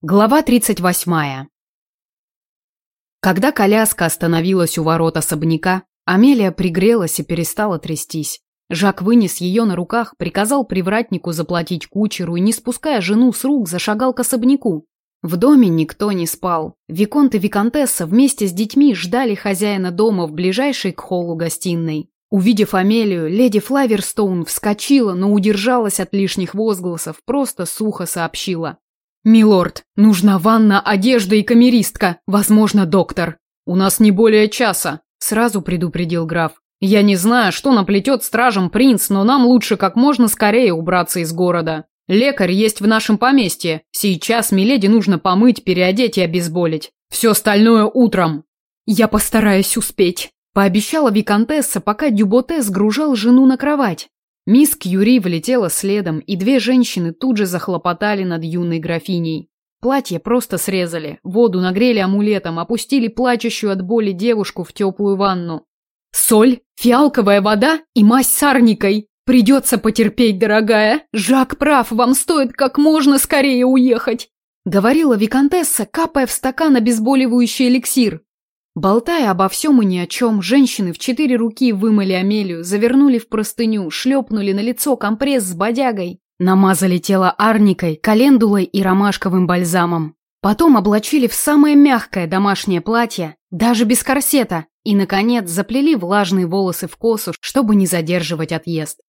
Глава 38. Когда коляска остановилась у ворот особняка, Амелия пригрелась и перестала трястись. Жак вынес ее на руках, приказал привратнику заплатить кучеру и, не спуская жену с рук, зашагал к особняку. В доме никто не спал. Виконт и Виконтесса вместе с детьми ждали хозяина дома в ближайшей к холлу гостиной. Увидев Амелию, леди Флаверстоун вскочила, но удержалась от лишних возгласов, просто сухо сообщила. «Милорд, нужна ванна, одежда и камеристка, возможно, доктор». «У нас не более часа», – сразу предупредил граф. «Я не знаю, что наплетет стражем принц, но нам лучше как можно скорее убраться из города. Лекарь есть в нашем поместье. Сейчас Миледи нужно помыть, переодеть и обезболить. Все остальное утром». «Я постараюсь успеть», – пообещала виконтесса, пока Дюботе сгружал жену на кровать. Мисс Кьюри влетела следом, и две женщины тут же захлопотали над юной графиней. Платье просто срезали, воду нагрели амулетом, опустили плачущую от боли девушку в теплую ванну. «Соль, фиалковая вода и мазь с арникой! Придется потерпеть, дорогая! Жак прав, вам стоит как можно скорее уехать!» Говорила виконтесса, капая в стакан обезболивающий эликсир. Болтая обо всем и ни о чем, женщины в четыре руки вымыли Амелию, завернули в простыню, шлепнули на лицо компресс с бодягой, намазали тело арникой, календулой и ромашковым бальзамом. Потом облачили в самое мягкое домашнее платье, даже без корсета, и, наконец, заплели влажные волосы в косу, чтобы не задерживать отъезд.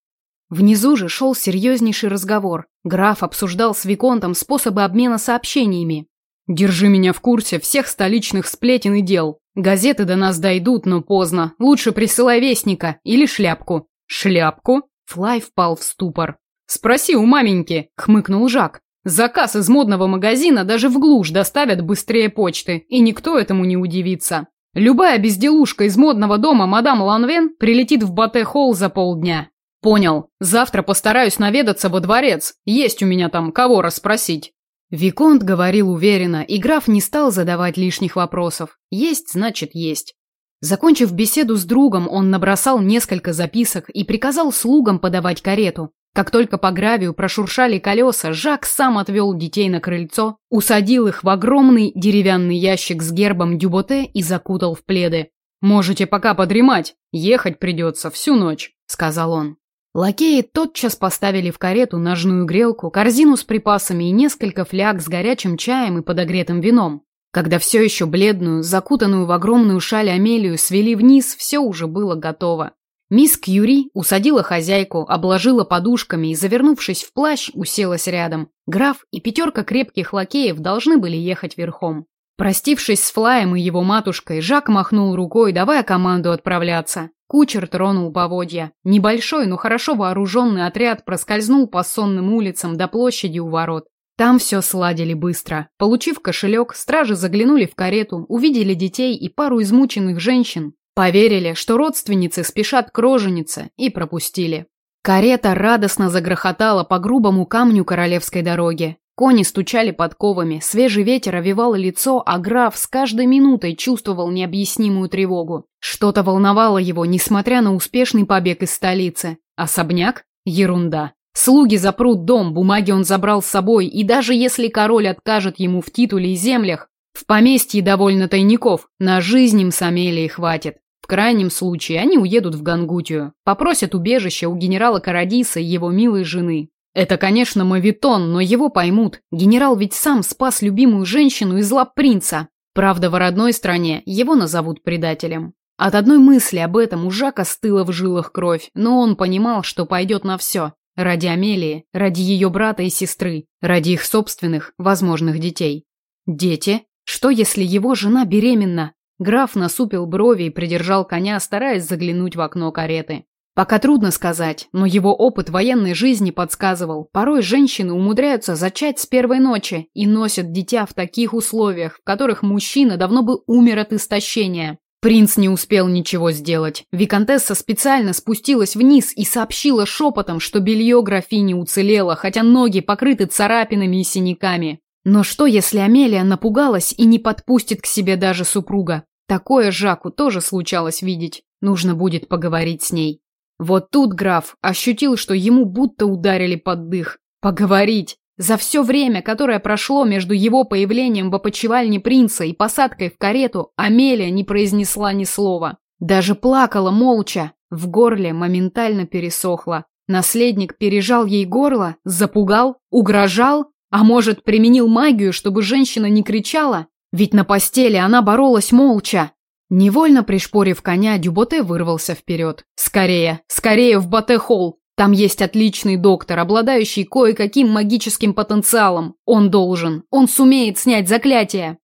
Внизу же шел серьезнейший разговор. Граф обсуждал с Виконтом способы обмена сообщениями. «Держи меня в курсе всех столичных сплетен и дел. Газеты до нас дойдут, но поздно. Лучше присылай вестника или шляпку. Шляпку? Флай впал в ступор. Спроси у маменьки, хмыкнул Жак. Заказ из модного магазина даже в глушь доставят быстрее почты, и никто этому не удивится. Любая безделушка из модного дома мадам Ланвен прилетит в Батэ-холл за полдня. Понял. Завтра постараюсь наведаться во дворец. Есть у меня там кого расспросить. Виконт говорил уверенно, и граф не стал задавать лишних вопросов. Есть, значит, есть. Закончив беседу с другом, он набросал несколько записок и приказал слугам подавать карету. Как только по гравию прошуршали колеса, Жак сам отвел детей на крыльцо, усадил их в огромный деревянный ящик с гербом Дюботе и закутал в пледы. «Можете пока подремать, ехать придется всю ночь», — сказал он. Лакеи тотчас поставили в карету ножную грелку, корзину с припасами и несколько фляг с горячим чаем и подогретым вином. Когда все еще бледную, закутанную в огромную шаль Амелию свели вниз, все уже было готово. Мисс Кьюри усадила хозяйку, обложила подушками и, завернувшись в плащ, уселась рядом. Граф и пятерка крепких лакеев должны были ехать верхом. Простившись с Флаем и его матушкой, Жак махнул рукой, давая команду отправляться. Кучер тронул поводья. Небольшой, но хорошо вооруженный отряд проскользнул по сонным улицам до площади у ворот. Там все сладили быстро. Получив кошелек, стражи заглянули в карету, увидели детей и пару измученных женщин. Поверили, что родственницы спешат к роженице, и пропустили. Карета радостно загрохотала по грубому камню королевской дороги. Кони стучали подковами, свежий ветер овивал лицо, а граф с каждой минутой чувствовал необъяснимую тревогу. Что-то волновало его, несмотря на успешный побег из столицы. Особняк? Ерунда. Слуги запрут дом, бумаги он забрал с собой, и даже если король откажет ему в титуле и землях, в поместье довольно тайников, на жизнь им с хватит. В крайнем случае они уедут в Гангутию, попросят убежище у генерала Карадиса и его милой жены. Это, конечно, мавитон, но его поймут. Генерал ведь сам спас любимую женщину из лап принца. Правда, в родной стране его назовут предателем. От одной мысли об этом у Жака стыла в жилах кровь, но он понимал, что пойдет на все. Ради Амелии, ради ее брата и сестры, ради их собственных, возможных детей. Дети? Что, если его жена беременна? Граф насупил брови и придержал коня, стараясь заглянуть в окно кареты. Пока трудно сказать, но его опыт военной жизни подсказывал, порой женщины умудряются зачать с первой ночи и носят дитя в таких условиях, в которых мужчина давно бы умер от истощения. Принц не успел ничего сделать. Викантесса специально спустилась вниз и сообщила шепотом, что белье графини уцелело, хотя ноги покрыты царапинами и синяками. Но что, если Амелия напугалась и не подпустит к себе даже супруга? Такое Жаку тоже случалось видеть. Нужно будет поговорить с ней. Вот тут граф ощутил, что ему будто ударили под дых. Поговорить. За все время, которое прошло между его появлением в опочивальне принца и посадкой в карету, Амелия не произнесла ни слова. Даже плакала молча. В горле моментально пересохло. Наследник пережал ей горло, запугал, угрожал, а может, применил магию, чтобы женщина не кричала? Ведь на постели она боролась молча. Невольно пришпорив коня, Дюботе вырвался вперед. «Скорее, скорее в Батэ-холл! Там есть отличный доктор, обладающий кое-каким магическим потенциалом. Он должен, он сумеет снять заклятие!»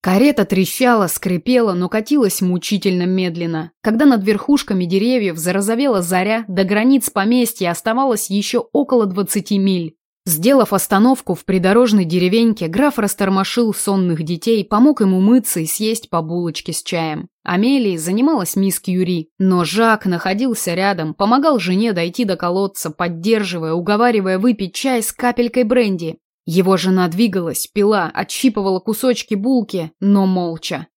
Карета трещала, скрипела, но катилась мучительно медленно. Когда над верхушками деревьев зарозовела заря, до границ поместья оставалось еще около двадцати миль. Сделав остановку в придорожной деревеньке, граф растормошил сонных детей, помог им умыться и съесть по булочке с чаем. Амелии занималась мисс Кьюри, но Жак находился рядом, помогал жене дойти до колодца, поддерживая, уговаривая выпить чай с капелькой бренди. Его жена двигалась, пила, отщипывала кусочки булки, но молча.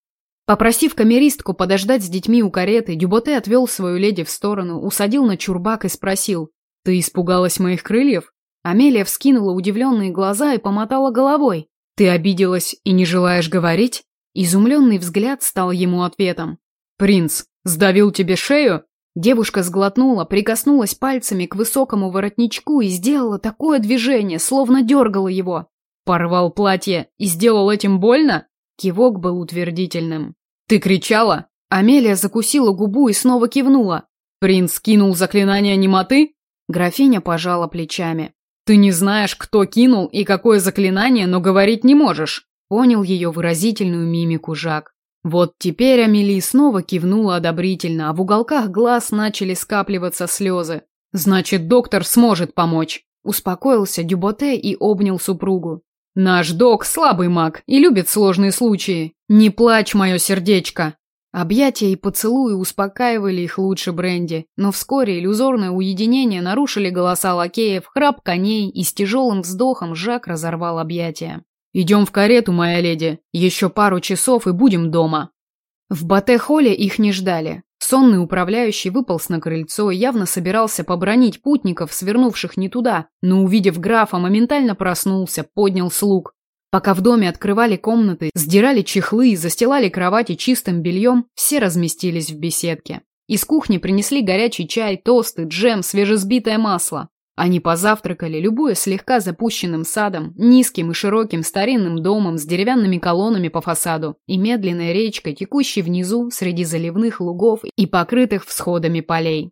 Попросив камеристку подождать с детьми у кареты, Дюботе отвел свою леди в сторону, усадил на чурбак и спросил, «Ты испугалась моих крыльев?» Амелия вскинула удивленные глаза и помотала головой. «Ты обиделась и не желаешь говорить?» Изумленный взгляд стал ему ответом. «Принц, сдавил тебе шею?» Девушка сглотнула, прикоснулась пальцами к высокому воротничку и сделала такое движение, словно дергала его. «Порвал платье и сделал этим больно?» Кивок был утвердительным. «Ты кричала?» Амелия закусила губу и снова кивнула. «Принц кинул заклинание немоты?» Графиня пожала плечами. «Ты не знаешь, кто кинул и какое заклинание, но говорить не можешь», понял ее выразительную мимику Жак. Вот теперь Амели снова кивнула одобрительно, а в уголках глаз начали скапливаться слезы. «Значит, доктор сможет помочь», – успокоился Дюботе и обнял супругу. «Наш док слабый маг и любит сложные случаи. Не плачь, мое сердечко!» Объятия и поцелуи успокаивали их лучше Бренди, но вскоре иллюзорное уединение нарушили голоса лакеев, храп коней, и с тяжелым вздохом Жак разорвал объятия. «Идем в карету, моя леди. Еще пару часов и будем дома». В Батэ-холле их не ждали. Сонный управляющий выполз на крыльцо и явно собирался побронить путников, свернувших не туда, но, увидев графа, моментально проснулся, поднял слуг. Пока в доме открывали комнаты, сдирали чехлы и застилали кровати чистым бельем, все разместились в беседке. Из кухни принесли горячий чай, тосты, джем, свежесбитое масло. Они позавтракали, любуя слегка запущенным садом, низким и широким старинным домом с деревянными колоннами по фасаду и медленной речкой, текущей внизу среди заливных лугов и покрытых всходами полей.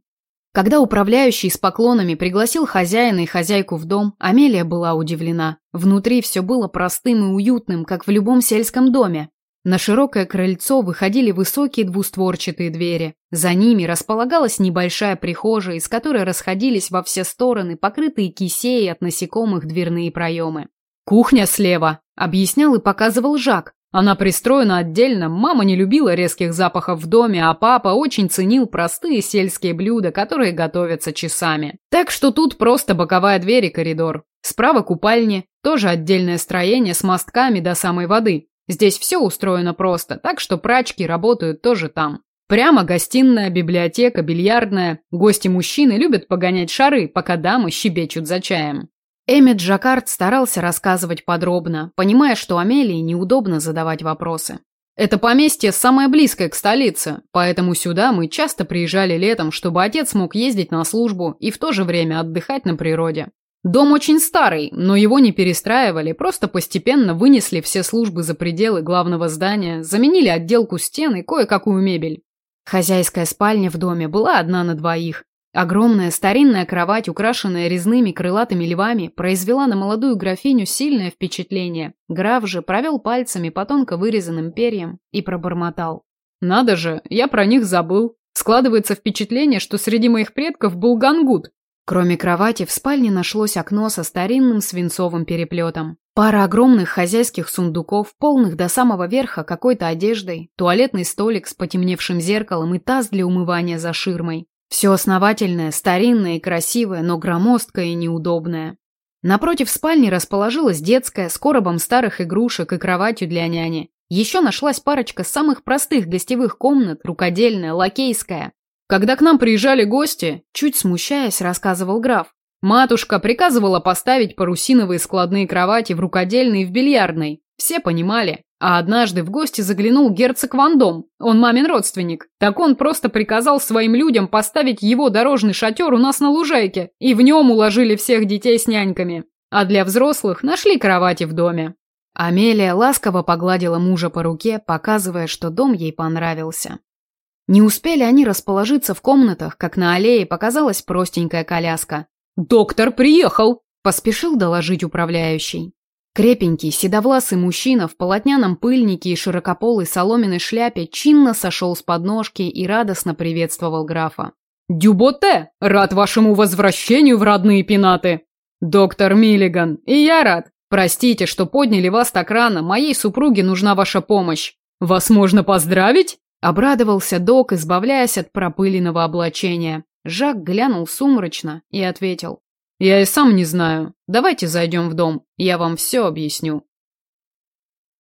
Когда управляющий с поклонами пригласил хозяина и хозяйку в дом, Амелия была удивлена. Внутри все было простым и уютным, как в любом сельском доме. На широкое крыльцо выходили высокие двустворчатые двери. За ними располагалась небольшая прихожая, из которой расходились во все стороны покрытые кисеей от насекомых дверные проемы. «Кухня слева», — объяснял и показывал Жак. Она пристроена отдельно, мама не любила резких запахов в доме, а папа очень ценил простые сельские блюда, которые готовятся часами. Так что тут просто боковая дверь и коридор. Справа купальни, тоже отдельное строение с мостками до самой воды. Здесь все устроено просто, так что прачки работают тоже там. Прямо гостиная, библиотека, бильярдная. Гости-мужчины любят погонять шары, пока дамы щебечут за чаем. Эммет Джакард старался рассказывать подробно, понимая, что Амелии неудобно задавать вопросы. Это поместье самое близкое к столице, поэтому сюда мы часто приезжали летом, чтобы отец мог ездить на службу и в то же время отдыхать на природе. Дом очень старый, но его не перестраивали, просто постепенно вынесли все службы за пределы главного здания, заменили отделку стен и кое-какую мебель. Хозяйская спальня в доме была одна на двоих, Огромная старинная кровать, украшенная резными крылатыми львами, произвела на молодую графиню сильное впечатление. Граф же провел пальцами по тонко вырезанным перьям и пробормотал. «Надо же, я про них забыл. Складывается впечатление, что среди моих предков был гангут». Кроме кровати, в спальне нашлось окно со старинным свинцовым переплетом. Пара огромных хозяйских сундуков, полных до самого верха какой-то одеждой, туалетный столик с потемневшим зеркалом и таз для умывания за ширмой. Все основательное, старинное и красивое, но громоздкое и неудобное. Напротив спальни расположилась детская с коробом старых игрушек и кроватью для няни. Еще нашлась парочка самых простых гостевых комнат, рукодельная, лакейская. Когда к нам приезжали гости, чуть смущаясь, рассказывал граф, Матушка приказывала поставить парусиновые складные кровати в рукодельной и в бильярдной. Все понимали. А однажды в гости заглянул герцог Вандом, он мамин родственник. Так он просто приказал своим людям поставить его дорожный шатер у нас на лужайке, и в нем уложили всех детей с няньками. А для взрослых нашли кровати в доме. Амелия ласково погладила мужа по руке, показывая, что дом ей понравился. Не успели они расположиться в комнатах, как на аллее показалась простенькая коляска. «Доктор приехал!» – поспешил доложить управляющий. Крепенький, седовласый мужчина в полотняном пыльнике и широкополой соломенной шляпе чинно сошел с подножки и радостно приветствовал графа. «Дюботе! Рад вашему возвращению в родные пенаты!» «Доктор Миллиган, и я рад. Простите, что подняли вас так рано, моей супруге нужна ваша помощь. Вас можно поздравить?» Обрадовался док, избавляясь от пропыленного облачения. Жак глянул сумрачно и ответил. «Я и сам не знаю. Давайте зайдем в дом, я вам все объясню».